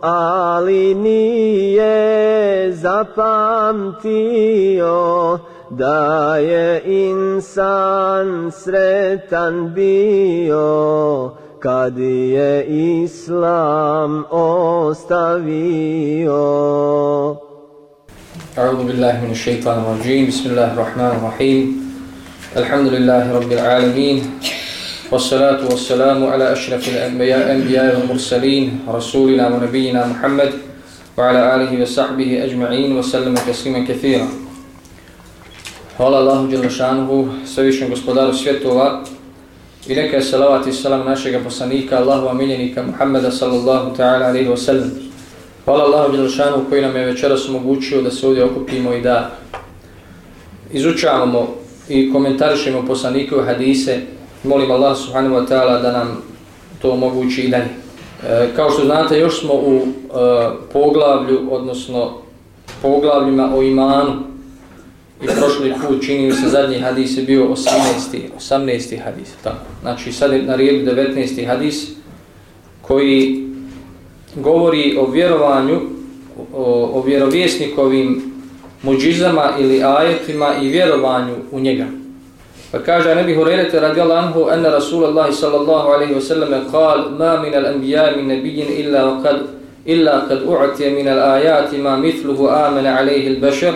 ali nije zapamtio da je insan sretan bio kad je islam ostavio أعوذ بالله من الشيطان الرجيم بسم الله الرحمن الرحيم الحمد لله رب العالمين والصلاة والسلام على أشرف الأنبياء أنبياء والمرسلين رسولنا ونبينا محمد وعلى آله وصحبه أجمعين وسلم تسليما كثيرا Hvala Allahu Đelešanuhu, svevišnjem gospodaru svjetova i neka je salavat i salam našega poslanika, Allahu miljenika Muhammeda sallallahu ta'ala alihi wa sallam. Hvala Allahu Đelešanuhu koji nam je večeras omogućio da se ovdje okupimo i da izučavamo i komentarišemo poslanikove hadise molim Allah subhanahu wa ta'ala da nam to omogući i dalje. E, kao što znate, još smo u e, poglavlju, odnosno poglavljima o imanu i prošli put čini se zadnji hadis je bio 18. 18. hadis. Tako. Znači sad je na redu 19. hadis koji govori o vjerovanju, o, o vjerovjesnikovim muđizama ili ajetima i vjerovanju u njega. Pa kaže Nebi Hurajrete radijallahu anhu ena Rasulullah sallallahu alaihi wasallam kal ma min al-anbiya min nebijin illa kad illa kad u'atje min al ajati ma mithluhu amene alaihi al-bashar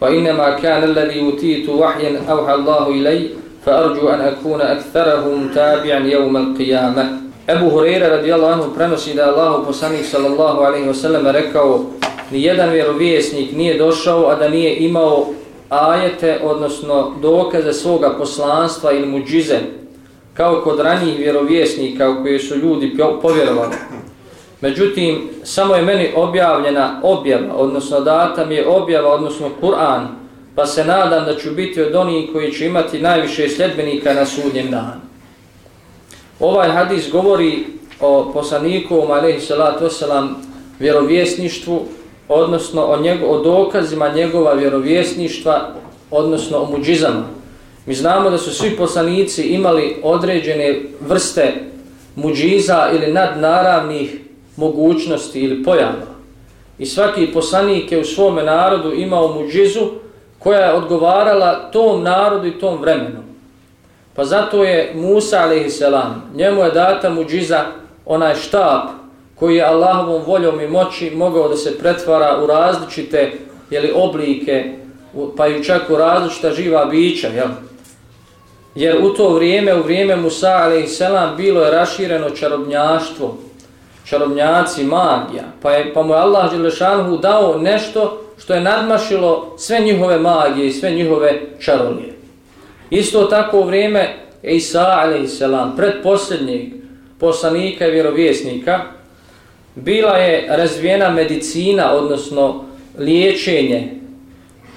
wa innama kana alladhi utitu wahyan avha Allahu ilay fa arju an akuna aktherahum tabi'an yawm al-qiyamah. Abu Hurajra radijallahu anhu prenosi da Allahu poslanik sallallahu alaihi wasallam rekao ni jedan vjerovjesnik nije došao, a da nije imao ajete, odnosno dokaze svoga poslanstva ili muđize, kao kod ranijih vjerovjesnika u koje su ljudi povjerovali. Međutim, samo je meni objavljena objava, odnosno data mi je objava, odnosno Kur'an, pa se nadam da ću biti od onih koji će imati najviše sljedbenika na sudnjem danu. Ovaj hadis govori o poslaniku, alaihi salatu wasalam, vjerovjesništvu, odnosno o, njego, o dokazima njegova vjerovjesništva, odnosno o muđizama. Mi znamo da su svi poslanici imali određene vrste muđiza ili nadnaravnih mogućnosti ili pojava. I svaki poslanik je u svome narodu imao muđizu koja je odgovarala tom narodu i tom vremenu. Pa zato je Musa a.s. njemu je data muđiza onaj štab koji je Allahovom voljom i moći mogao da se pretvara u različite jeli, oblike, pa i čak u različita živa bića. Jel? Jer u to vrijeme, u vrijeme Musa a.s. bilo je rašireno čarobnjaštvo, čarobnjaci, magija. Pa, je, pa mu je Allah Đelešanhu dao nešto što je nadmašilo sve njihove magije i sve njihove čarolije. Isto tako u vrijeme Isa a.s. predposljednjeg poslanika i vjerovjesnika, bila je razvijena medicina, odnosno liječenje,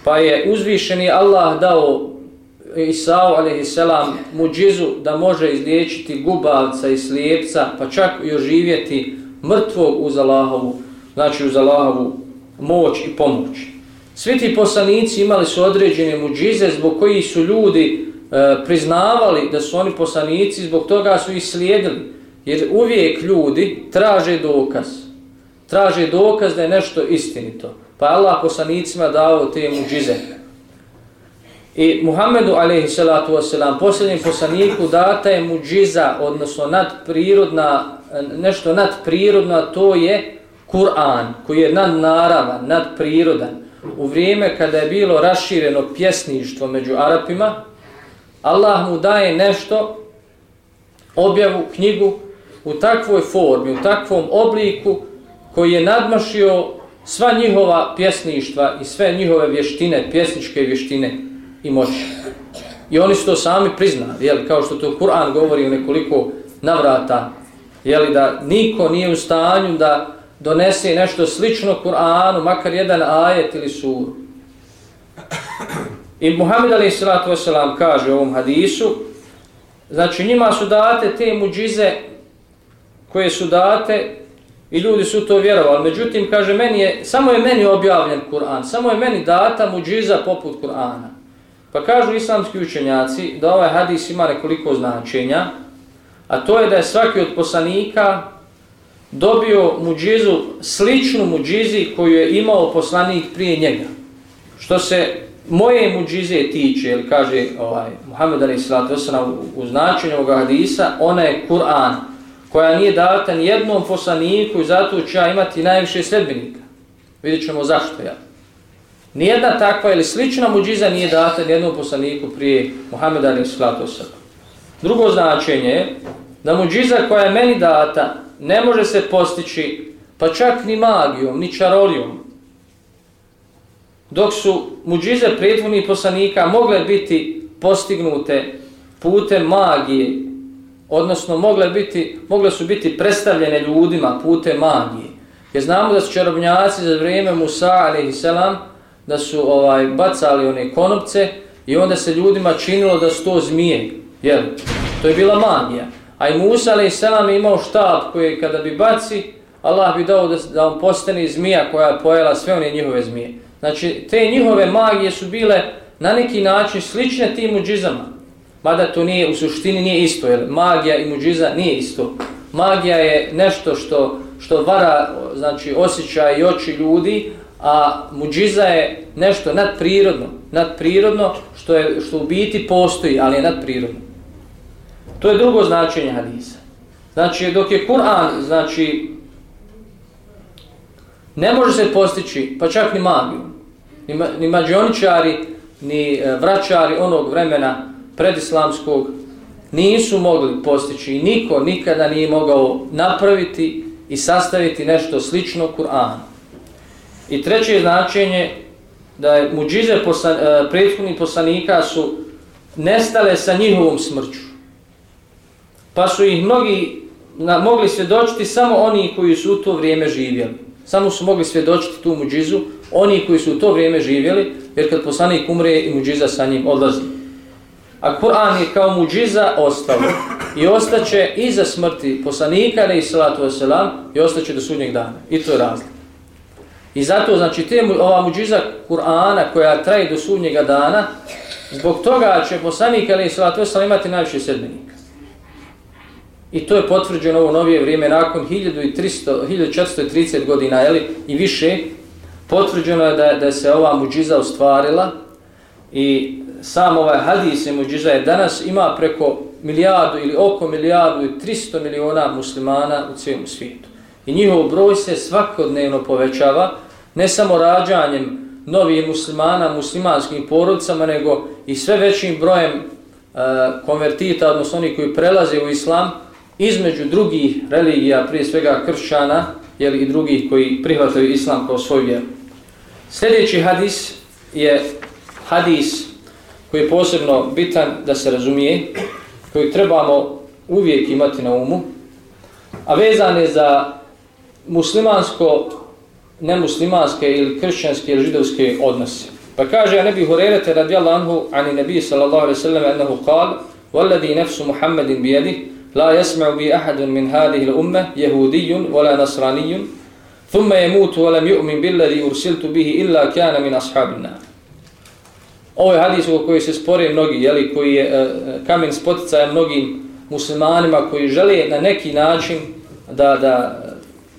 pa je uzvišeni Allah dao Isao a.s. muđizu da može izliječiti gubavca i slijepca, pa čak i oživjeti mrtvog uz Allahovu, znači uz Allahovu moć i pomoć. Svi ti poslanici imali su određene muđize zbog koji su ljudi e, priznavali da su oni poslanici, zbog toga su ih slijedili. Jer uvijek ljudi traže dokaz. Traže dokaz da je nešto istinito. Pa Allah poslanicima dao te muđize. I Muhammedu alaihi salatu wasalam, posljednjem poslaniku data je muđiza, odnosno nadprirodna, nešto nadprirodno, a to je Kur'an, koji je nadnaravan, nadprirodan. U vrijeme kada je bilo rašireno pjesništvo među Arapima, Allah mu daje nešto, objavu, knjigu, u takvoj formi, u takvom obliku koji je nadmašio sva njihova pjesništva i sve njihove vještine, pjesničke vještine i moći. I oni su to sami priznali, jel, kao što to Kur'an govori u nekoliko navrata, jel, da niko nije u stanju da, donese nešto slično Kur'anu, makar jedan ajet ili suru. I Muhammed a.s. kaže u ovom hadisu, znači njima su date te muđize koje su date i ljudi su to vjerovali. Međutim, kaže, meni je, samo je meni objavljen Kur'an, samo je meni data muđiza poput Kur'ana. Pa kažu islamski učenjaci da ovaj hadis ima nekoliko značenja, a to je da je svaki od poslanika dobio muđizu, sličnu muđizi koju je imao poslanik prije njega. Što se moje muđize tiče, ili kaže ovaj, Muhammed Ali Salatu u, u značenju ovoga hadisa, ona je Kur'an, koja nije data ni jednom poslaniku i zato će ja imati najviše sredbenika. Vidjet ćemo zašto ja. Nijedna takva ili slična muđiza nije data ni jednom poslaniku prije Muhammed ili Slatu Drugo značenje je da muđiza koja je meni data ne može se postići pa čak ni magijom, ni čarolijom, dok su muđize pretvornih poslanika mogle biti postignute putem magije, odnosno mogle, biti, mogle su biti predstavljene ljudima putem magije. Jer znamo da su čarobnjaci za vrijeme Musa a.s. da su ovaj bacali one konopce i onda se ljudima činilo da su to zmije. Jel? To je bila magija. A i Musa a.s. imao štab koji kada bi baci, Allah bi dao da, da on postane zmija koja je pojela sve one njihove zmije. Znači, te njihove magije su bile na neki način slične tim uđizama. Mada to nije, u suštini nije isto, jer magija i muđiza nije isto. Magija je nešto što, što vara znači, osjećaj i oči ljudi, a muđiza je nešto nadprirodno, nadprirodno što, je, što u biti postoji, ali je nadprirodno. To je drugo značenje hadisa. Znači, dok je Kur'an, znači, ne može se postići, pa čak ni magiju, ni, ni mađioničari, ni e, vraćari onog vremena predislamskog nisu mogli postići i niko nikada nije mogao napraviti i sastaviti nešto slično Kur'anu. I treće značenje da je muđize poslan, e, prethodnih poslanika su nestale sa njihovom smrću. Pa su ih mnogi na, mogli svjedočiti samo oni koji su u to vrijeme živjeli. Samo su mogli svjedočiti tu muđizu oni koji su u to vrijeme živjeli, jer kad poslanik umre i muđiza sa njim odlazi. A Kur'an je kao muđiza ostalo i ostaće iza smrti poslanika, ne i salatu wasalam, i ostaće do sudnjeg dana. I to je razlik. I zato, znači, te, ova muđiza Kur'ana koja traje do sudnjega dana, zbog toga će poslanik, ne i salatu wasalam, imati najviše sedmenika. I to je potvrđeno ovo novije vrijeme nakon 1300, 1430 godina jeli, i više, potvrđeno je da, da se ova muđiza ostvarila i sam ovaj hadis i muđiza je danas ima preko milijardu ili oko milijardu i 300 miliona muslimana u cijelom svijetu. I njihov broj se svakodnevno povećava, ne samo rađanjem novih muslimana, muslimanskim porodicama, nego i sve većim brojem e, konvertita, odnosno oni koji prelaze u islam, između drugih religija, prije svega kršćana, jeli i drugih koji prihvataju islam kao svoj vjer. Sljedeći hadis je hadis koji je posebno bitan da se razumije, koji trebamo uvijek imati na umu, a vezan je za muslimansko, nemuslimanske ili kršćanske ili židovske odnose. Pa kaže, a nebi Hurerete radijallahu anhu, ani nebi sallallahu alaihi sallam, ennehu kal, والذي نفس محمد بيده لا يسمع بي أحد من هذه الأمة يهودي ولا نصراني ثم يموت ولم يؤمن بالذي أرسلت به إلا كان من أصحاب النار Ovo je hadis u kojoj se spore mnogi, jeli, koji je e, e, kamen spoticaja mnogim muslimanima koji žele na neki način da, da,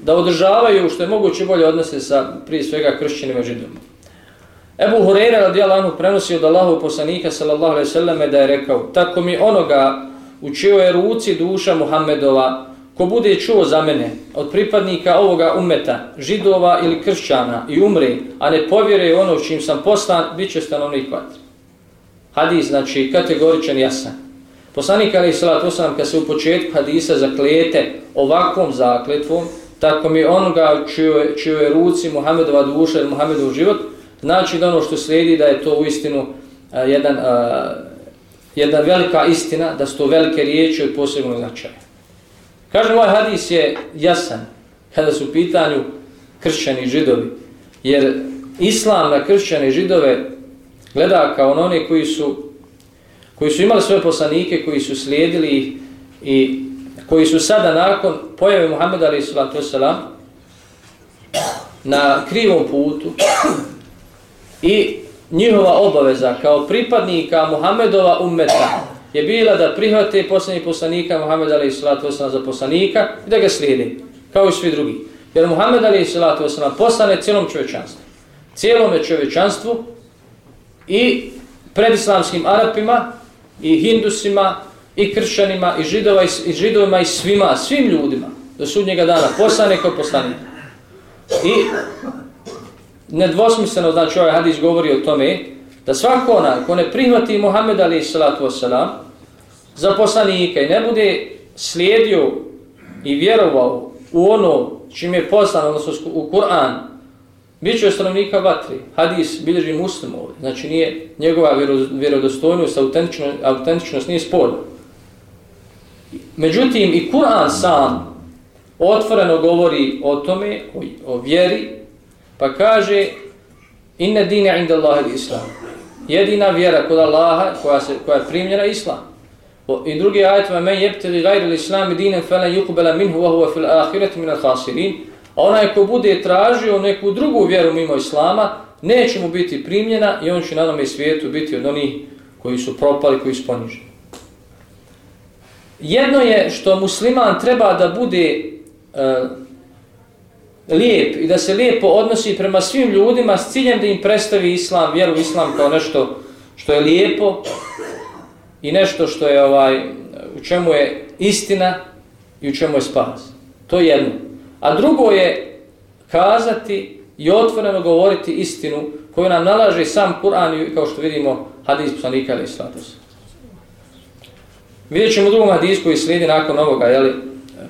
da održavaju što je moguće bolje odnose sa prije svega kršćanima židom. Ebu Hureyre radijalahu anhu prenosi od Allahov poslanika sallallahu alaihi sallam da je rekao tako mi onoga u čijoj je ruci duša Muhammedova ko bude čuo za mene od pripadnika ovoga umeta, židova ili kršćana i umre, a ne povjere ono čim sam poslan, bit će stanovnik vatre. Hadis, znači, kategoričan jasan. Poslanik Ali Salat Osam, kad se u početku hadisa zaklijete ovakvom zakletvom, tako mi onoga čijoj, je ruci Muhammedova duša ili Muhammedov život, znači da ono što slijedi da je to u istinu a, jedan, a, jedna velika istina, da su to velike riječi od posebnog značaja. Kaže, ovaj hadis je jasan. kada su u pitanju kršćani židovi. Jer islam na kršćane židove gleda kao na one koji su, koji su imali svoje poslanike, koji su slijedili i koji su sada nakon pojave Muhammeda alaih sallatu wasalam na krivom putu i njihova obaveza kao pripadnika Muhammedova ummeta je bila da prihvate posljednji poslanika Muhammed alaih sallatu wasalam za poslanika i da ga slijede, kao i svi drugi. Jer Muhammed Ali sallatu wasalam postane cijelom čovečanstvu. Cijelome čovečanstvu i predislamskim Arapima i Hindusima i kršćanima i, židova, i židovima i svima, svim ljudima do sudnjega dana poslane kao poslanik. I nedvosmisleno, znači ovaj hadis govori o tome da svako onaj ko ne prihvati Muhammed alaih salatu wasalam za poslanika i ne bude slijedio i vjerovao u ono čim je poslan, odnosno u Kur'an, bit će stanovnika vatri. Hadis bilježi muslim ovdje. Znači nije njegova vjerodostojnost, autentičnost, autentičnost nije sporna. Međutim, i Kur'an sam otvoreno govori o tome, o, o vjeri, pa kaže inne dine inda Allahe islam. Jedina vjera kod Allaha koja, se, koja je primljena islam. I drugi ajet va men yebtaghi ghayra al-islam dinan falan yuqbala minhu wa huwa fil akhirati min al-khasirin. Onaj ko bude tražio neku drugu vjeru mimo islama, neće mu biti primljena i on će na tome svijetu biti od onih koji su propali, koji su poniženi. Jedno je što musliman treba da bude uh, lijep i da se lijepo odnosi prema svim ljudima s ciljem da im predstavi islam, vjeru islam kao nešto što je lijepo, i nešto što je ovaj u čemu je istina i u čemu je spas. To je jedno. A drugo je kazati i otvoreno govoriti istinu koju nam nalaže sam Kur'an i kao što vidimo hadis poslanika ali status. Vidjet ćemo u drugom hadis koji slijedi nakon ovoga, jeli,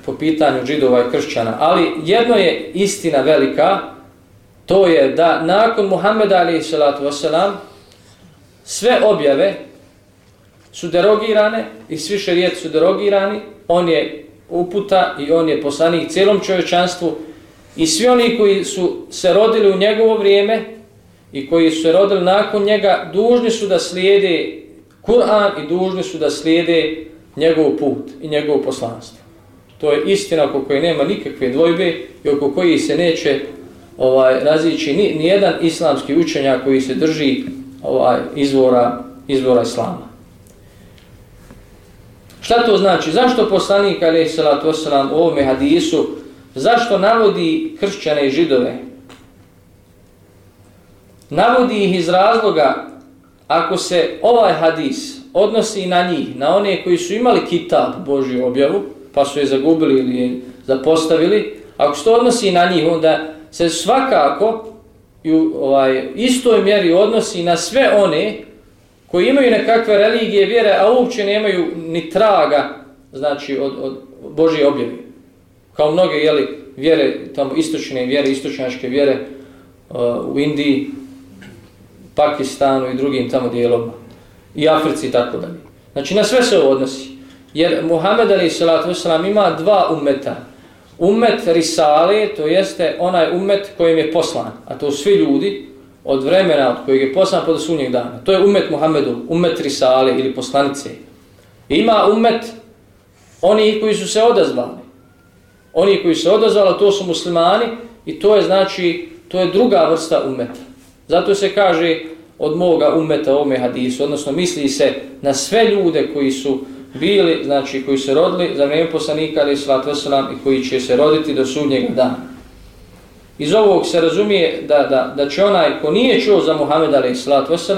po pitanju židova i kršćana. Ali jedno je istina velika, to je da nakon Muhammeda ali salatu wasalam, sve objave su derogirane i svi šerijeti su derogirani, on je uputa i on je poslanik cijelom čovječanstvu i svi oni koji su se rodili u njegovo vrijeme i koji su se rodili nakon njega, dužni su da slijede Kur'an i dužni su da slijede njegov put i njegov poslanstvo. To je istina oko koje nema nikakve dvojbe i oko koji se neće ovaj razići ni, ni jedan islamski učenjak koji se drži ovaj izvora izvora islama. Šta to znači? Zašto poslanik alejhi salatu vesselam u ovom hadisu zašto navodi kršćane i židove? Navodi ih iz razloga ako se ovaj hadis odnosi na njih, na one koji su imali kitab Božju objavu, pa su je zagubili ili je zapostavili, ako se to odnosi na njih, onda se svakako i u ovaj, istoj mjeri odnosi na sve one koji imaju nekakve religije, vjere, a uopće nemaju ni traga, znači, od, od Božje objave. Kao mnoge, jeli, vjere, tamo istočne vjere, istočnjačke vjere uh, u Indiji, Pakistanu i drugim tamo dijelom, i Africi i tako dalje. Znači, na sve se ovo odnosi. Jer Muhammed Ali Salatu Veselam ima dva ummeta. Ummet Risale, to jeste onaj ummet kojim je poslan, a to svi ljudi, od vremena od kojeg je poslan pa do sunnjeg dana. To je umet Muhammedu, umet Risale ili poslanice. Ima umet oni koji su se odazvali. Oni koji se odazvali, to su muslimani i to je znači, to je druga vrsta umeta. Zato se kaže od moga umeta ome hadisu, odnosno misli se na sve ljude koji su bili, znači koji se rodili za vrijeme poslanika ali svat i koji će se roditi do sudnjeg dana. Iz ovog se razumije da, da, da će onaj ko nije čuo za Muhammed a.s.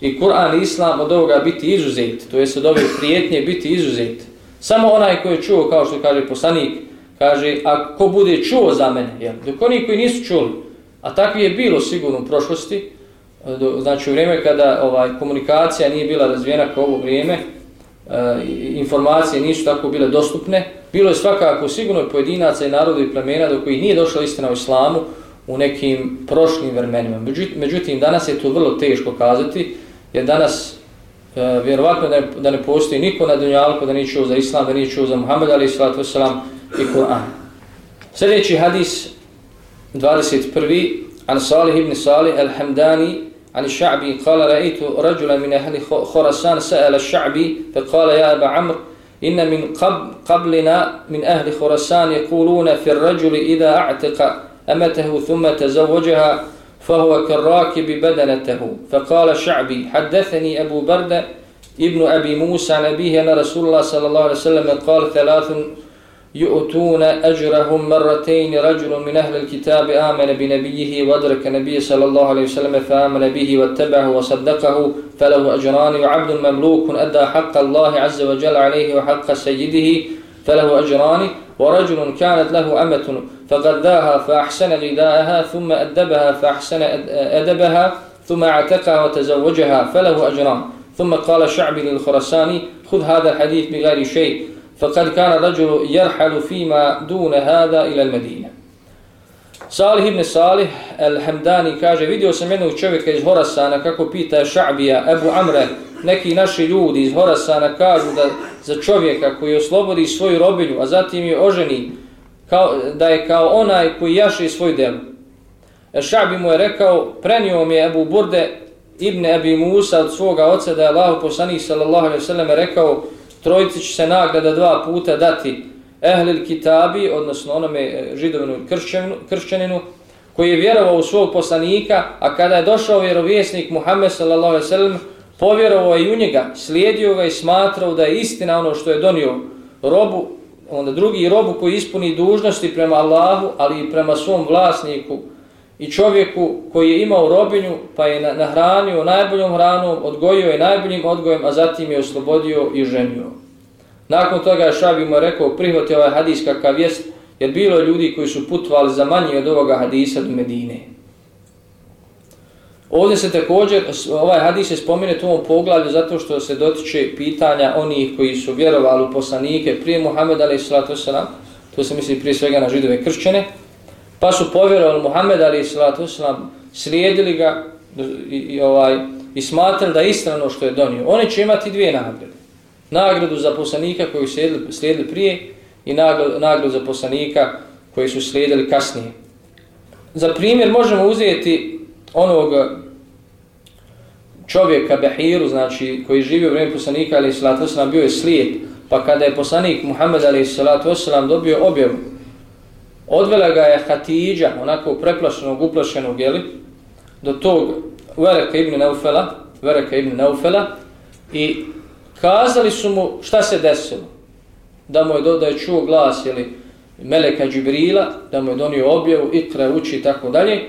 i Kur'an i Islam od ovoga biti izuzet, to je od ove prijetnje biti izuzet. Samo onaj ko je čuo, kao što kaže poslanik, kaže, a ko bude čuo za mene, jel? dok oni koji nisu čuli, a takvi je bilo sigurno u prošlosti, do, znači u vrijeme kada ovaj komunikacija nije bila razvijena kao ovo vrijeme, E, informacije nisu tako bile dostupne, bilo je svakako sigurno pojedinaca i naroda i plemena do kojih nije došla istina u islamu u nekim prošlim vremenima. Međutim, danas je to vrlo teško kazati, jer danas e, vjerovatno da ne, da ne postoji niko na dunjalku da nije čuo za islam, da nije čuo za Muhammed ali sallatu wasalam i Kur'an. Sljedeći hadis 21. An Salih ibn Salih al-Hamdani عن الشعبي قال رأيت رجلا من أهل خراسان سأل الشعبي فقال يا أبا عمرو إن من قبل قبلنا من أهل خراسان يقولون في الرجل إذا أعتق أمته ثم تزوجها فهو كالراكب بدنته. فقال الشعبي حدثني أبو بردة ابن أبي موسى عن أبيه أن رسول الله صلى الله عليه وسلم قال ثلاث يؤتون أجرهم مرتين رجل من أهل الكتاب آمن بنبيه وادرك النبي صلى الله عليه وسلم فآمن به واتبعه وصدقه فله أجران وعبد مملوك أدى حق الله عز وجل عليه وحق سيده فله أجران ورجل كانت له أمة فغذاها فأحسن غذاءها ثم أدبها فأحسن أدبها ثم اعتقها وتزوجها فله أجران. ثم قال الشعبي للخرساني خذ هذا الحديث بغير شيء. فقد كان رجل يرحل فيما دون هذا إلى المدينة Salih ibn Salih al-Hamdani kaže, vidio sam jednog čovjeka iz Horasana kako pita Ša'bija, Ebu Amre, neki naši ljudi iz Horasana kažu da za čovjeka koji oslobodi svoju robinju, a zatim je oženi, kao, da je kao onaj koji jaše svoj delu. E Ša'bi mu je rekao, prenio mi je Ebu Burde ibn Ebi Musa od svoga oca da je Allah poslanih sallallahu alaihi sallam rekao, trojici će se nagrada dva puta dati ehlil kitabi, odnosno onome e, židovinu kršćaninu, koji je vjerovao u svog poslanika, a kada je došao vjerovjesnik Muhammed sallallahu alejhi ve sellem, povjerovao je i u njega, slijedio ga i smatrao da je istina ono što je donio robu, onda drugi robu koji ispuni dužnosti prema Allahu, ali i prema svom vlasniku i čovjeku koji je imao robinju, pa je nahranio najboljom hranom, odgojio je najboljim odgojem, a zatim je oslobodio i ženio. Nakon toga je Šabi mu rekao, prihvati ovaj hadis kakav jest, jer bilo je ljudi koji su putovali za manje od ovoga hadisa do Medine. Ovdje se također, ovaj hadis se spomine u ovom poglavlju zato što se dotiče pitanja onih koji su vjerovali u poslanike prije Muhammed a.s. To se misli prije svega na židove kršćane. Pa su povjerovali Muhammed selam slijedili ga i, i, ovaj, i smatrali da je istrano ono što je donio. Oni će imati dvije nagrade nagradu za poslanika koji su slijedili, slijedili prije i nagradu, nagradu za poslanika koji su slijedili kasnije. Za primjer možemo uzeti onog čovjeka Behiru, znači koji živio u vrijeme poslanika ali salatu wasalam bio je slijed, pa kada je poslanik Muhammed ali salatu wasalam dobio objavu, odvela ga je Hatidža, onako preplašenog, uplašenog, jeli, do tog Vereka ibn Neufela, Vereka ibn Neufela, i Kazali su mu šta se desilo. Da mu je, do, da je čuo glas jeli, Meleka Džibrila, da mu je donio objavu, ikra, uči i tako dalje.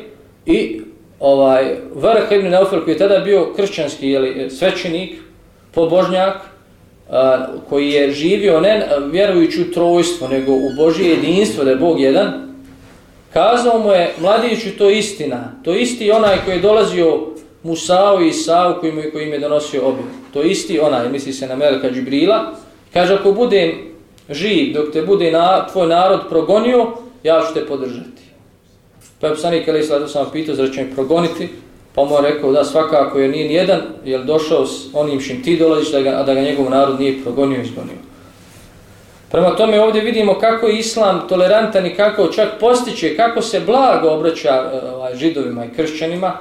I ovaj, Vereka ibn Neufel koji je tada bio kršćanski jeli, svećenik, pobožnjak, a, koji je živio ne vjerujući u trojstvo, nego u Božje jedinstvo, da je Bog jedan, kazao mu je, mladiću, to istina. To isti onaj koji je dolazio Musao i Isao koji mu, koji im je donosio objav. To isti onaj, misli se na Melka Džibrila. Kaže, ako budem živ, dok te bude na, tvoj narod progonio, ja ću te podržati. Pa je psanik Ali Islata sam pitao, zar će mi progoniti? Omar rekao da svakako je nije nijedan, jer došao s onim šim ti dolaziš, da ga, a da ga njegov narod nije progonio i izgonio. Prema tome ovdje vidimo kako je islam tolerantan i kako čak postiče, kako se blago obraća e, ovaj, židovima i kršćanima,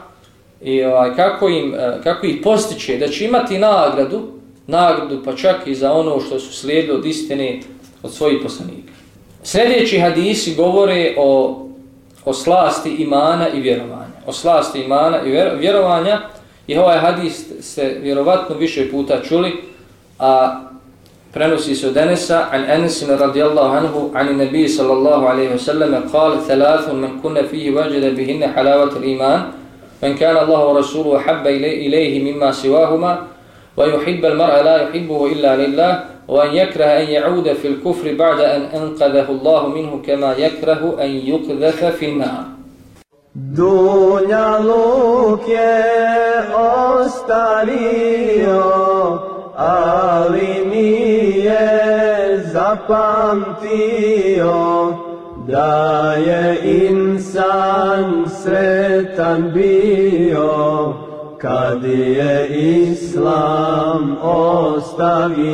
i ovaj, kako, im, e, kako ih postiče da će imati nagradu, nagradu pa čak i za ono što su slijedili od istine od svojih poslanika. Sljedeći hadisi govore o, o slasti imana i vjerovanja. O slasti imana i vjerovanja i ovaj hadis se vjerovatno više puta čuli, a prenosi se od Enesa, an Enesina radijallahu anhu, an nabi sallallahu alaihi wa sallam, kal, thalathun man kunna fihi vajada bihinne halavat iman, من كان الله ورسوله حب إليه مما سواهما ويحب المرء لا يحبه إلا لله وأن يكره أن يعود في الكفر بعد أن أنقذه الله منه كما يكره أن يقذف في النار Dunja luk je ostavio, ali nije zapamtio, da je insan sretan bio kad je islam ostavio.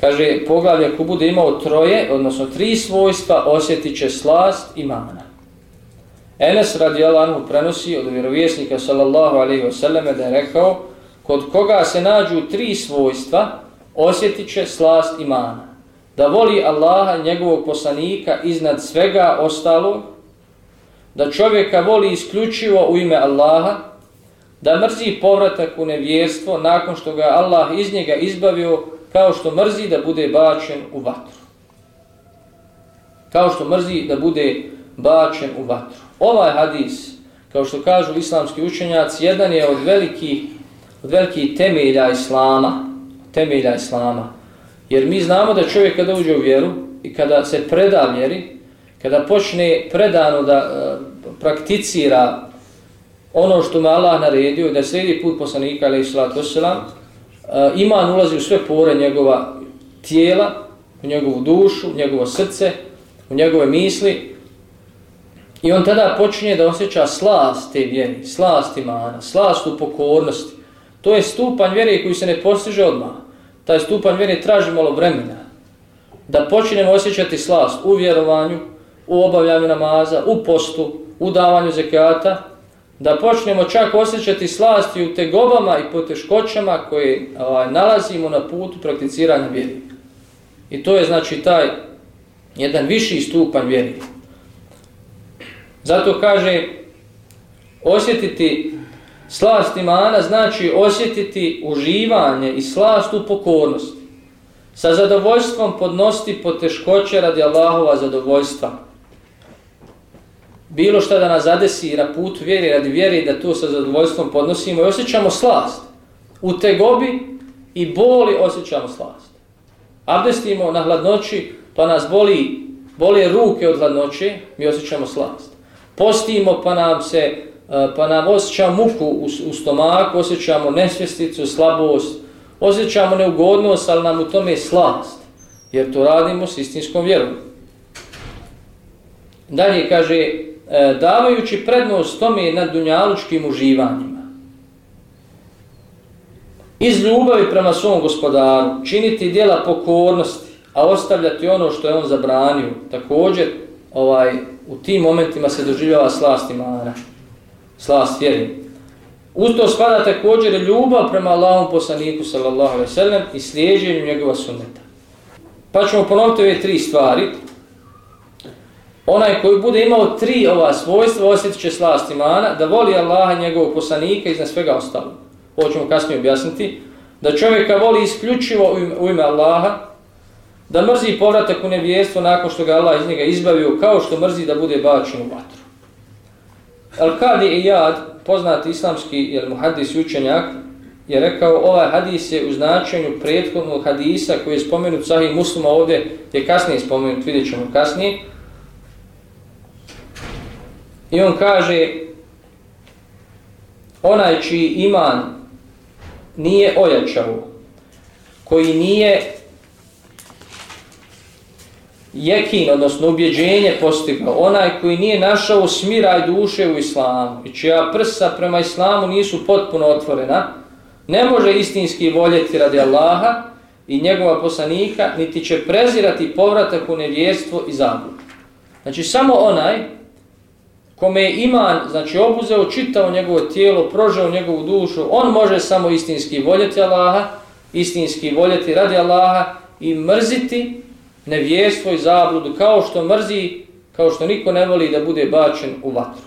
Kaže, poglavlje ko bude imao troje, odnosno tri svojstva, osjetit će slast imana. Enes radi prenosi od vjerovjesnika sallallahu alaihi wasallam da je rekao, kod koga se nađu tri svojstva, osjetit će slast imana. Da voli Allaha, njegovog poslanika, iznad svega ostalog, da čovjeka voli isključivo u ime Allaha, da mrzi povratak u nevjerstvo nakon što ga Allah iz njega izbavio kao što mrzi da bude bačen u vatru. Kao što mrzi da bude bačen u vatru. Ovaj hadis, kao što kažu islamski učenjaci, jedan je od velikih, od velikih temelja Islama. Temelja Islama. Jer mi znamo da čovjek kada uđe u vjeru i kada se preda vjeri, kada počne predano da uh, prakticira ono što mu Allah naredio, da slijedi put poslanika, ali salatu wasalam, Eh, iman ulazi u sve pore njegova tijela, u njegovu dušu, u njegovo srce, u njegove misli, I on tada počinje da osjeća slast te vjeri, slast imana, slast u pokornosti. To je stupanj vjere koji se ne postiže odmah. Taj stupanj vjere traži malo vremena. Da počinemo osjećati slast u vjerovanju, u obavljanju namaza, u postu, u davanju zekata, da počnemo čak osjećati slast i u tegobama i poteškoćama koje ovaj, nalazimo na putu prakticiranja vjeri. I to je znači taj jedan viši stupanj vjeri. Zato kaže osjetiti slast imana znači osjetiti uživanje i slast u pokornosti. Sa zadovoljstvom podnosti poteškoće radi Allahova zadovoljstva. Bilo šta da nas zadesi na putu vjeri radi vjeri da to sa zadovoljstvom podnosimo i osjećamo slast. U tegobi i boli osjećamo slast. Abdestimo na hladnoći pa nas boli, boli ruke od hladnoće, mi osjećamo slast postimo pa nam se eh, pa nam osjećamo muku u, u stomaku, osjećamo nesvjesticu, slabost, osjećamo neugodnost, ali nam u tome je slast, jer to radimo s istinskom vjerom. Dalje kaže, e, davajući prednost tome nad dunjalučkim uživanjima, iz ljubavi prema svom gospodaru, činiti dijela pokornosti, a ostavljati ono što je on zabranio, također, ovaj, u tim momentima se doživljava slast imana, slast vjeri. Uz to spada također ljubav prema Allahom poslaniku sallallahu alaihi sallam i slijeđenju njegova sunneta. Pa ćemo ponoviti ove tri stvari. Onaj koji bude imao tri ova svojstva ovaj osjetit će slast imana, da voli Allaha njegovog poslanika iznad svega ostalo. Ovo ćemo kasnije objasniti. Da čovjeka voli isključivo u ime Allaha, da mrzi povratak u nevijestvo nakon što ga Allah iz njega izbavio, kao što mrzi da bude bačen u vatru. Al-Kadi Iyad, poznati islamski jel, muhadis učenjak, je rekao ovaj hadis je u značenju prethodnog hadisa koji je spomenut sahih muslima ovdje, je kasnije spomenut, vidjet ćemo kasnije. I on kaže, onaj čiji iman nije ojačao, koji nije jekin, odnosno ubjeđenje postigao, onaj koji nije našao smiraj duše u islamu i čija prsa prema islamu nisu potpuno otvorena, ne može istinski voljeti radi Allaha i njegova poslanika, niti će prezirati povratak u nevjerstvo i zabud. Znači samo onaj kome je iman, znači obuzeo, čitao njegovo tijelo, prožao njegovu dušu, on može samo istinski voljeti Allaha, istinski voljeti radi Allaha i mrziti nevjerstvo i zabludu, kao što mrzi, kao što niko ne voli da bude bačen u vatru.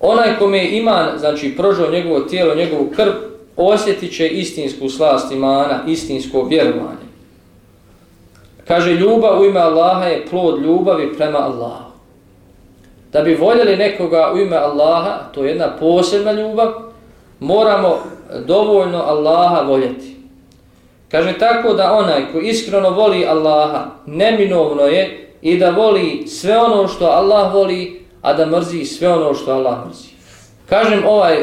Onaj kome je iman, znači prožao njegovo tijelo, njegovu krv, osjetit će istinsku slast imana, istinsko vjerovanje. Kaže, ljubav u ime Allaha je plod ljubavi prema Allahu. Da bi voljeli nekoga u ime Allaha, to je jedna posebna ljubav, moramo dovoljno Allaha voljeti. Kaže tako da onaj ko iskreno voli Allaha, neminovno je i da voli sve ono što Allah voli, a da mrzi sve ono što Allah mrzi. Kažem ovaj,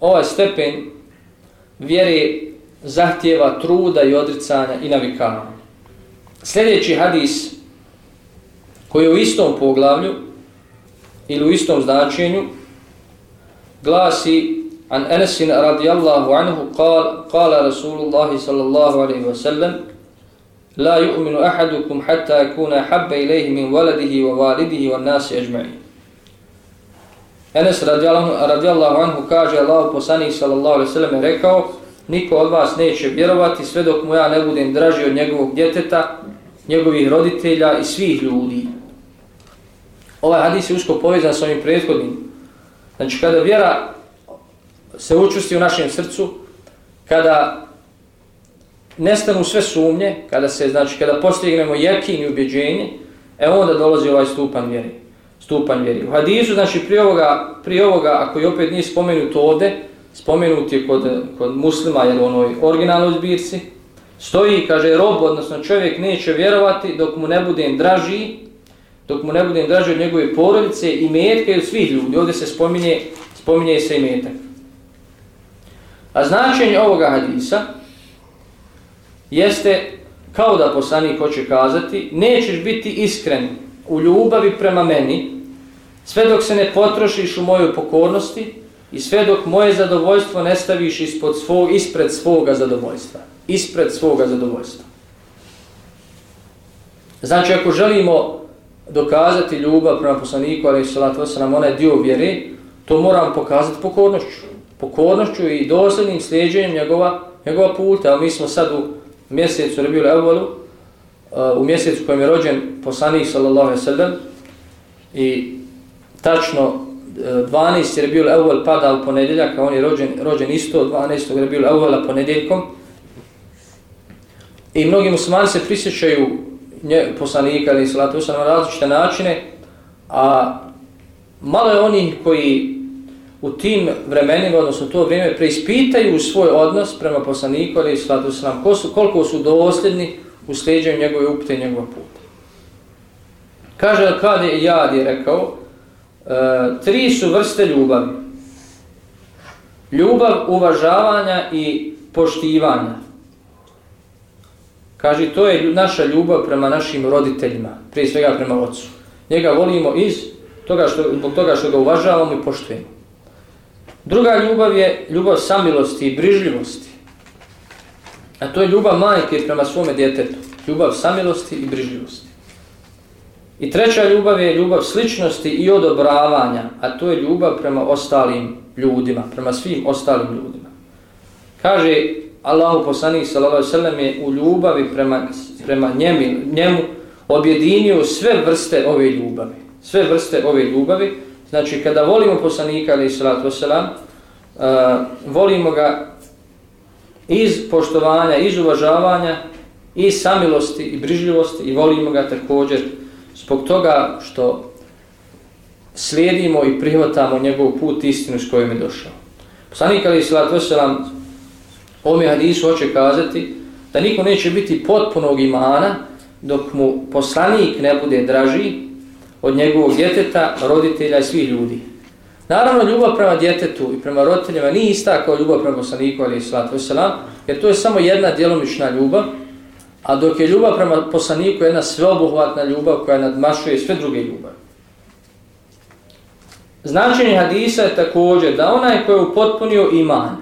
ovaj stepen vjere zahtjeva truda i odricanja i navikavanja. Sljedeći hadis koji je u istom poglavlju ili u istom značenju glasi an Anasin radijallahu anhu kala Rasulullahi sallallahu alaihi wa sallam la yu'minu ahadukum hatta kuna habba ilaihi min waladihi wa walidihi wa nasi ajma'i Anas radijallahu, radijallahu anhu kaže Allah poslanik sallallahu alaihi wa sallam rekao niko od vas neće vjerovati sve dok mu ja ne budem draži od njegovog djeteta njegovih roditelja i svih ljudi. Ovaj hadis je usko povezan s ovim prethodnim. Znači kada vjera se učusti u našem srcu, kada nestanu sve sumnje, kada se znači kada postignemo jekin i ubjeđenje, e onda dolazi ovaj stupan vjere. Stupan vjere. U hadisu, znači prije ovoga, prije ovoga ako je opet nije spomenut ovde, spomenut je kod, kod muslima, jer u onoj originalnoj zbirci, stoji, kaže, rob, odnosno čovjek neće vjerovati dok mu ne budem draži, dok mu ne budem draži od njegove porodice i metke od svih ljudi. Ovdje se spominje, spominje se i metak. A značenje ovoga hadisa jeste, kao da poslanik hoće kazati, nećeš biti iskren u ljubavi prema meni, sve dok se ne potrošiš u mojoj pokornosti i sve dok moje zadovoljstvo ne staviš ispod svog, ispred svoga zadovoljstva. Ispred svoga zadovoljstva. Znači, ako želimo dokazati ljubav prema poslaniku, ali salatu wasalam, ona je dio vjere, to moramo pokazati pokornošću. Pokornošću i dosljednim sljeđenjem njegova, njegova puta. Mi smo sad u mjesecu Rebiju Levolu, uh, u mjesecu kojem je rođen poslanik sallallahu alaihi sallam i tačno 12. Rebiju Levol pada u ponedjeljak, a on je rođen, rođen isto 12. Rebiju Levola ponedjeljkom. I mnogi muslimani se prisjećaju nje, poslanika ili salatu wasalam na različite načine, a malo je onih koji u tim vremenima, odnosno to vrijeme, preispitaju svoj odnos prema poslaniku ili salatu wasalam, su, koliko su dosljedni u sljeđenju njegove upute i njegova puta. Kaže kad je Jad je rekao, e, tri su vrste ljubavi. Ljubav uvažavanja i poštivanja. Kaže, to je naša ljubav prema našim roditeljima, prije svega prema ocu. Njega volimo iz toga što, zbog toga što ga uvažavamo i poštujemo. Druga ljubav je ljubav samilosti i brižljivosti. A to je ljubav majke prema svome djetetu. Ljubav samilosti i brižljivosti. I treća ljubav je ljubav sličnosti i odobravanja, a to je ljubav prema ostalim ljudima, prema svim ostalim ljudima. Kaže Allahu poslanik sallallahu alejhi ve sellem je u ljubavi prema prema njemu, njemu objedinio sve vrste ove ljubavi. Sve vrste ove ljubavi. Znači kada volimo poslanika alejhi salatu vesselam, uh, volimo ga iz poštovanja, iz uvažavanja, iz samilosti i brižljivosti i volimo ga također zbog toga što slijedimo i prihvatamo njegov put istinu s kojim je došao. Poslanik alejhi salatu Veselam Ovom je hadisu hoće kazati da niko neće biti potpunog imana dok mu poslanik ne bude draži od njegovog djeteta, roditelja i svih ljudi. Naravno, ljubav prema djetetu i prema roditeljima nije ista kao ljubav prema poslaniku, ali i sallatu wasalam, jer to je samo jedna djelomična ljubav, a dok je ljubav prema poslaniku jedna sveobuhvatna ljubav koja nadmašuje sve druge ljubav. Značenje hadisa je također da onaj koji je upotpunio iman,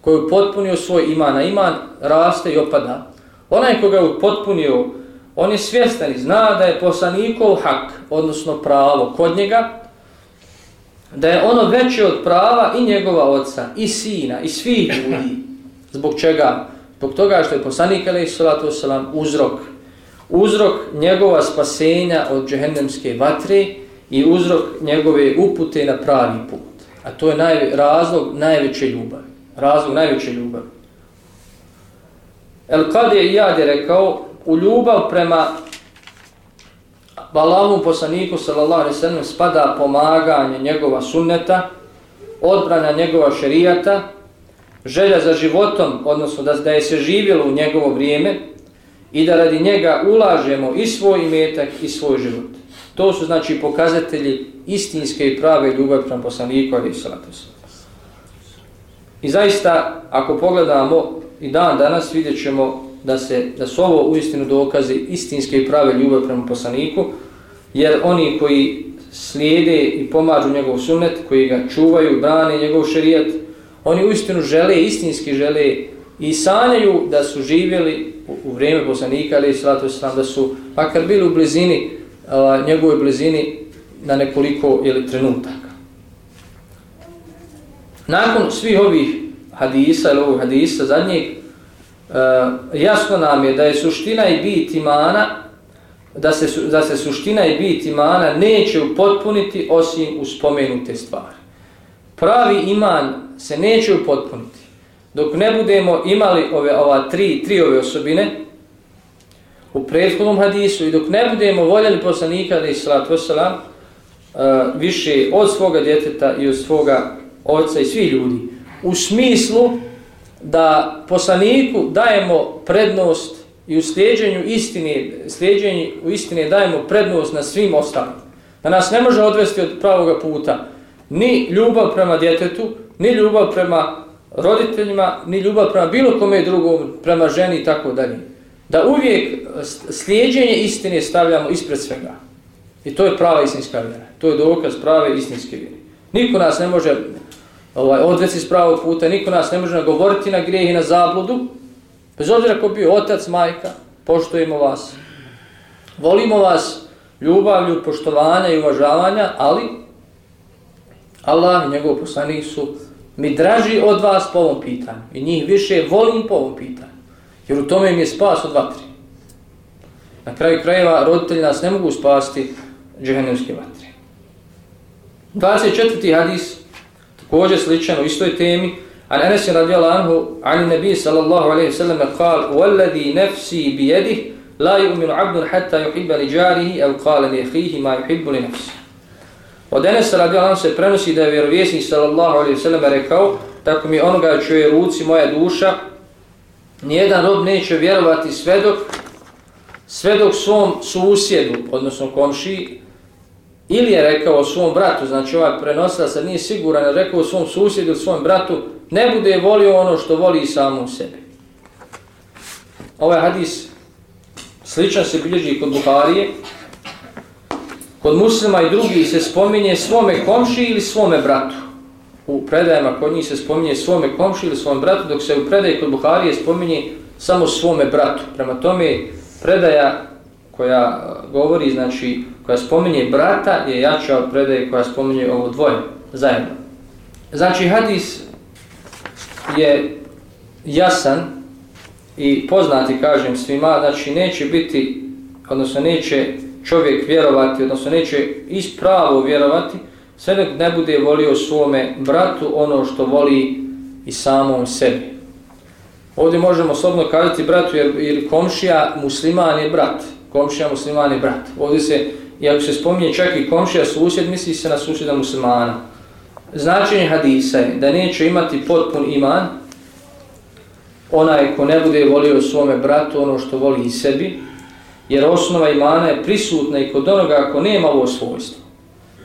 koji je potpunio svoj iman, a iman raste i opada. Onaj koga je potpunio, on je svjestan i zna da je poslanikov hak, odnosno pravo kod njega, da je ono veće od prava i njegova oca, i sina, i svih ljudi. Zbog čega? Zbog toga što je poslanik alaih salatu wasalam uzrok. Uzrok njegova spasenja od džehendemske vatre i uzrok njegove upute na pravi put. A to je naj, razlog najveće ljubavi razlog najveće ljubavi. El kad je Iyad je rekao, u ljubav prema Allahom poslaniku sallallahu alaihi sallam spada pomaganje njegova sunneta, odbrana njegova šerijata, želja za životom, odnosno da, da je se živjelo u njegovo vrijeme i da radi njega ulažemo i svoj imetak i svoj život. To su znači pokazatelji istinske i prave ljubavi prema poslaniku alaihi sallallahu alaihi sallam. I zaista, ako pogledamo i dan danas, vidjet ćemo da, se, da su ovo uistinu dokazi istinske i prave ljubav prema poslaniku, jer oni koji slijede i pomažu njegov sunnet, koji ga čuvaju, brane njegov šerijat, Oni uistinu žele, istinski žele i sanjaju da su živjeli u, u vrijeme poslanika, ali salatu sam, da su makar bili u blizini, njegove njegovoj blizini na nekoliko ili trenutaka. Nakon svih ovih hadisa ili ovog hadisa zadnjeg, eh, jasno nam je da je suština i bit imana, da se, da se suština i bit imana neće upotpuniti osim u spomenute stvari. Pravi iman se neće upotpuniti dok ne budemo imali ove ova tri, tri ove osobine u prethodnom hadisu i dok ne budemo voljeli poslanika ali salatu wasalam uh, eh, više od svoga djeteta i od svoga oca i svi ljudi u smislu da poslaniku dajemo prednost i u sljeđenju istine, sljeđenju u istine dajemo prednost na svim ostalim. Da nas ne može odvesti od pravoga puta ni ljubav prema djetetu, ni ljubav prema roditeljima, ni ljubav prema bilo kome drugom, prema ženi i tako dalje. Da uvijek slijedjenje istine stavljamo ispred svega. I to je prava istinska vjera. To je dokaz prave istinske vjere. Niko nas ne može ovaj, odvesti s pravog puta, niko nas ne može nagovoriti na grijeh i na zabludu. Bez obzira ko bio otac, majka, poštojimo vas. Volimo vas ljubavlju, poštovanja i uvažavanja, ali Allah i njegov poslanik su mi draži od vas po ovom pitanju. I njih više volim po ovom pitanju. Jer u tome im je spas od vatri. Na kraju krajeva roditelji nas ne mogu spasti džehennemske vatre. 24. hadis, također sličan u istoj temi, An Anas radijallahu anhu, an Nabi sallallahu alejhi ve sellem قال والذي نفسي بيده لا يؤمن عبد حتى يحب لجاره او قال لاخيه ما يحب لنفسه Od Enesa radijalan se prenosi da je vjerovjesnik sallallahu alaihi sallam rekao tako mi onoga čuje ruci moja duša nijedan rob neće vjerovati sve dok sve dok svom susjedu, odnosno komši ili je rekao svom bratu, znači ovaj prenosila sad nije siguran, je rekao svom susjedu ili svom bratu ne bude volio ono što voli samo sebe. sebi. Ovaj hadis sličan se bilježi kod Buharije, kod muslima i drugih se spominje svome komši ili svome bratu. U predajama kod njih se spominje svome komši ili svome bratu, dok se u predaji kod Buharije spominje samo svome bratu. Prema tome predaja koja govori, znači koja spominje brata je jača od predaje koja spominje ovo dvoje zajedno. Znači hadis je jasan i poznati, kažem svima, znači neće biti, odnosno neće čovjek vjerovati, odnosno neće ispravo vjerovati, sve dok ne bude volio svome bratu ono što voli i samom sebi. Ovdje možemo osobno kazati bratu jer, jer komšija musliman je brat. Komšija musliman je brat. Ovdje se, i ako se spominje čak i komšija susjed, misli se na susjeda muslimana. Značenje hadisa je da neće imati potpun iman onaj ko ne bude volio svome bratu ono što voli i sebi, jer osnova imana je prisutna i kod onoga ako nema ovo svojstvo.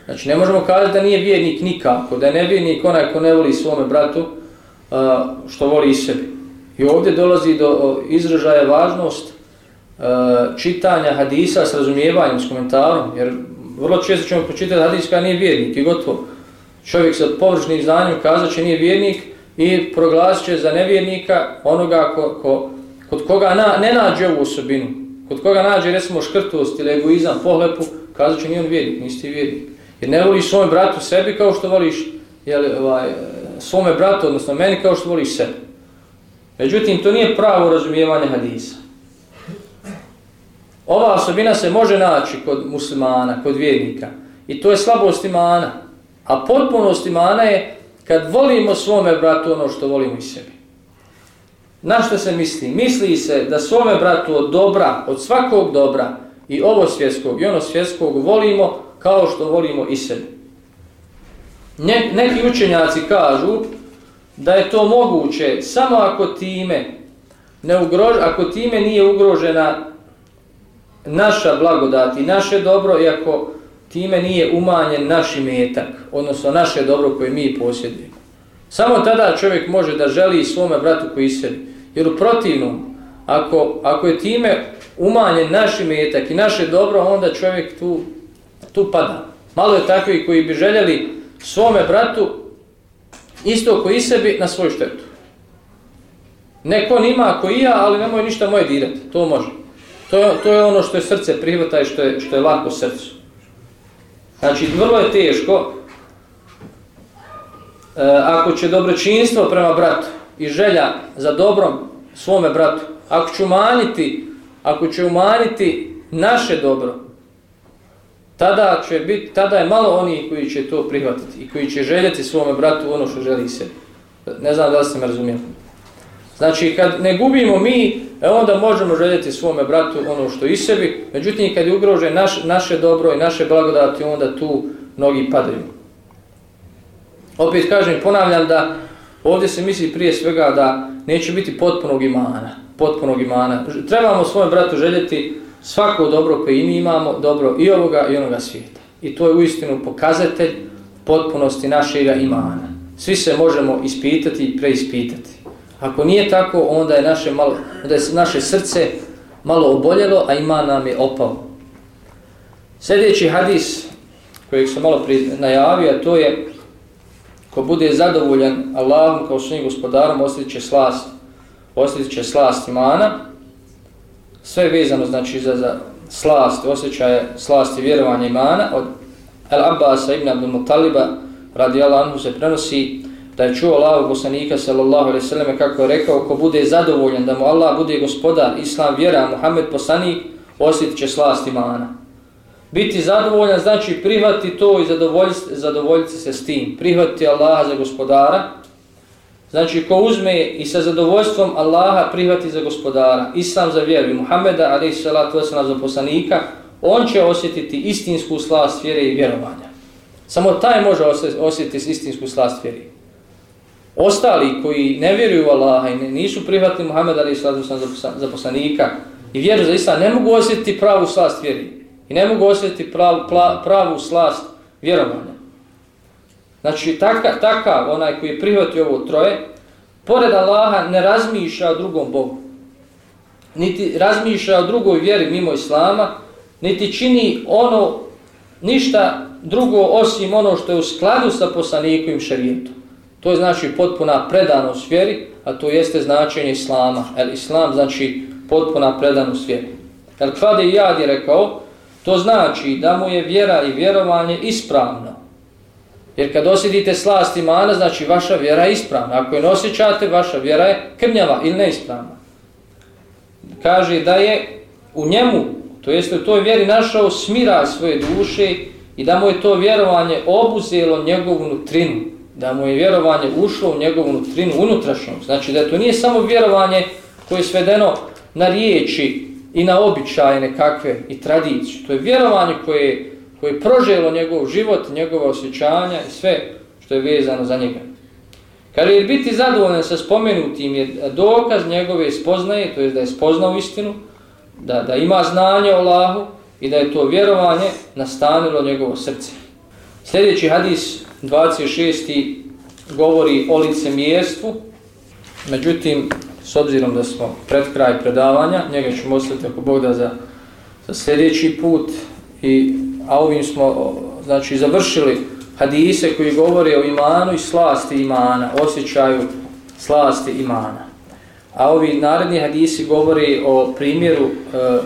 Znači ne možemo kazati da nije vjernik nikako, da je nevjernik onaj ko ne voli svome bratu što voli i sebi. I ovdje dolazi do izražaja važnost E, čitanja hadisa s razumijevanjem, s komentarom, jer vrlo često ćemo počitati hadis kada nije vjernik i gotovo. Čovjek sa površnim znanjem kazat će nije vjernik i proglasit će za nevjernika onoga ko, ko, kod koga na, ne nađe ovu osobinu, kod koga nađe recimo škrtost ili egoizam, pohlepu, kazat će nije on vjernik, nisi ti vjernik. Jer ne voliš svome bratu sebi kao što voliš jeli, ovaj, svome bratu, odnosno meni kao što voliš sebi. Međutim, to nije pravo razumijevanje hadisa. Ova osobina se može naći kod muslimana, kod vjernika. I to je slabost imana. A potpunost imana je kad volimo svome bratu ono što volimo i sebi. Na što se misli? Misli se da svome bratu od dobra, od svakog dobra i ovo svjetskog i ono svjetskog volimo kao što volimo i sebi. Ne, neki učenjaci kažu da je to moguće samo ako time ne ugrož, ako time nije ugrožena naša blagodat i naše dobro iako time nije umanjen naš imetak, odnosno naše dobro koje mi posjedimo. Samo tada čovjek može da želi svome bratu koji sebi. Jer u protivnom, ako, ako je time umanjen naš imetak i naše dobro, onda čovjek tu, tu pada. Malo je takvi koji bi željeli svome bratu isto koji sebi na svoju štetu. Neko nima ako i ja, ali nemoj ništa moje dirati. To može. To je, to je ono što je srce prihvata i što je, što je lako srcu. Znači, vrlo je teško e, ako će dobročinstvo prema bratu i želja za dobrom svome bratu, ako će umanjiti, ako će umanjiti naše dobro, tada će biti, tada je malo oni koji će to prihvatiti i koji će željeti svome bratu ono što želi se. Ne znam da li ste me razumijeli. Znači, kad ne gubimo mi, e onda možemo željeti svome bratu ono što i sebi, međutim, kad je ugrože naš, naše dobro i naše blagodati, onda tu mnogi padaju. Opet kažem, ponavljam da ovdje se misli prije svega da neće biti potpunog imana. Potpunog imana. Trebamo svome bratu željeti svako dobro koje i mi imamo, dobro i ovoga i onoga svijeta. I to je uistinu pokazatelj potpunosti našega imana. Svi se možemo ispitati i preispitati. Ako nije tako, onda je naše, malo, onda je naše srce malo oboljelo, a ima nam je opao. Sljedeći hadis kojeg sam malo najavio, to je ko bude zadovoljan Allahom kao svojim gospodarom, osjetit će slast, osjetit će slast imana. Sve je vezano znači za, za slast, osjećaje slasti vjerovanja imana. Od Al-Abbas ibn Abdul Mutaliba radi Allahu se prenosi da je čuo Allahu poslanika sallallahu alejhi ve selleme kako je rekao ko bude zadovoljan da mu Allah bude gospodar, islam, vjera, Muhammed poslanik, osjetit će slast imana. Biti zadovoljan znači prihvati to i zadovoljiti, zadovoljiti se s tim. Prihvati Allaha za gospodara. Znači ko uzme i sa zadovoljstvom Allaha prihvati za gospodara, islam za vjeru i Muhammeda alejhi salatu vesselam za poslanika, on će osjetiti istinsku slast vjere i vjerovanja. Samo taj može osjetiti istinsku slast vjere. Ostali koji ne vjeruju u Allaha i nisu prihvatili Muhammed ali sallallahu za poslanika i vjeru za Islam ne mogu osjetiti pravu slast vjeri i ne mogu osjetiti prav, pra, pravu slast vjerovanja. Znači takav taka, onaj koji prihvati ovo troje, pored Allaha ne razmišlja o drugom Bogu. Niti razmišlja o drugoj vjeri mimo Islama, niti čini ono ništa drugo osim ono što je u skladu sa poslanikovim šarijetom. To je znači potpuna predanost vjeri, a to jeste značenje Islama. El Islam znači potpuna predanost vjeri. El Kvade Jad je rekao, to znači da mu je vjera i vjerovanje ispravno. Jer kad osjetite slast imana, znači vaša vjera je ispravna. Ako je ne osjećate, vaša vjera je krnjava ili neispravna. Kaže da je u njemu, to jeste u toj vjeri našao smira svoje duše i da mu je to vjerovanje obuzelo njegovu nutrinu da mu je vjerovanje ušlo u njegovu nutrinu unutrašnjog. Znači da to nije samo vjerovanje koje je svedeno na riječi i na običaje nekakve i tradiciju. To je vjerovanje koje, koje je proželo njegov život, njegova osjećanja i sve što je vezano za njega. Kada je biti zadovoljan sa spomenutim je dokaz njegove spoznaje, to je da je spoznao istinu, da, da ima znanje o Allahu i da je to vjerovanje nastanilo njegovo srce. Sljedeći hadis 26. govori o licemjerstvu, međutim, s obzirom da smo pred kraj predavanja, njega ćemo ostati ako Bog da za, za sljedeći put, i, a ovim smo znači, završili hadise koji govore o imanu i slasti imana, osjećaju slasti imana. A ovi naredni hadisi govori o primjeru, eh,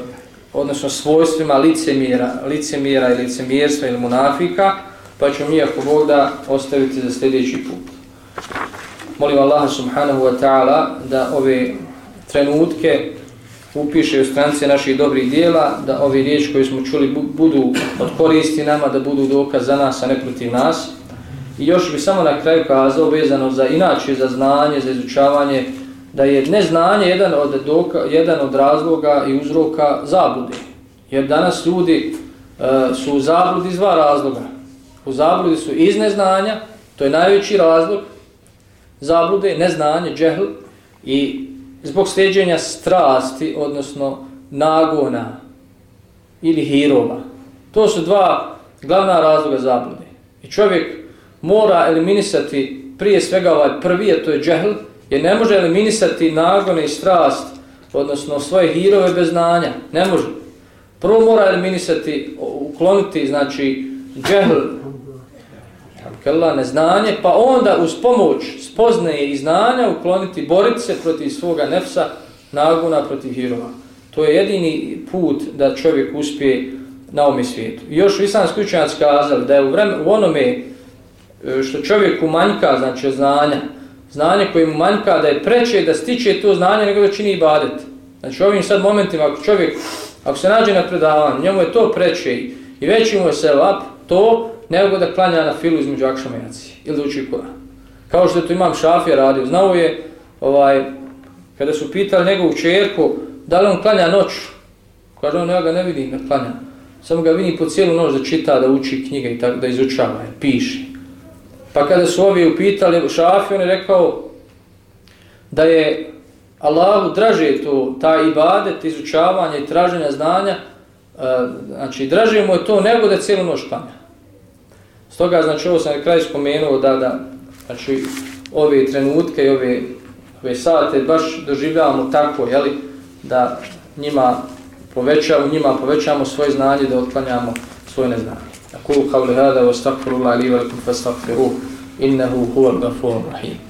odnosno svojstvima licemjera, licemjera i licemjerstva ili munafika, pa ćemo mi ako Bog da ostaviti za sljedeći put. Molim Allah subhanahu wa ta'ala da ove trenutke upiše u strance naših dobrih dijela, da ove riječi koje smo čuli budu od koristi nama, da budu dokaz za nas, a ne protiv nas. I još bi samo na kraju kazao, vezano za inače, za znanje, za izučavanje, da je neznanje jedan od, doka, jedan od razloga i uzroka zablude. Jer danas ljudi e, su u zabludi iz dva razloga u zabludi su iz neznanja, to je najveći razlog zablude, neznanje, džehl, i zbog sljeđenja strasti, odnosno nagona ili hirova. To su dva glavna razloga zablude. I čovjek mora eliminisati prije svega ovaj prvi, a to je džehl, jer ne može eliminisati nagone i strast, odnosno svoje hirove bez znanja. Ne može. Prvo mora eliminisati, ukloniti, znači, džehl, kella, neznanje, pa onda uz pomoć spoznaje i znanja ukloniti, boriti se protiv svoga nefsa, naguna protiv hirova. To je jedini put da čovjek uspije na ovom svijetu. I još islamski učenjac kazali da je u, vreme, u onome e, što čovjeku manjka, znači znanja, znanje koje mu manjka, da je preče da stiče to znanje nego da čini ibadet. Znači u ovim sad momentima, ako čovjek, ako se nađe na predavanju, njemu je to preče i veći mu je se lap, to nego da klanja na filu između akšama ili da uči Kur'an. Kao što je to imam šafija radio, znao je, ovaj, kada su pitali njegovu čerku, da li on klanja noć, kaže on, ja ga ne vidim da klanja, samo ga vidim po cijelu noć da čita, da uči knjige i tako, da izučava, piše. Pa kada su ovi upitali šafiju, on je rekao da je Allahu draže to, ta ibadet, izučavanje i traženja znanja, eh, znači draže mu je to nego da cijelu noć klanja. Stoga, znači, ovo sam na kraju spomenuo da, da znači, ove trenutke i ove, ove sate baš doživljavamo tako, jeli, da njima povećamo, njima povećamo svoje znanje, da otklanjamo svoje neznanje. Akulu kavli hada, wa stakfiru la li velikum fa stakfiru, innehu huva gafur rahim.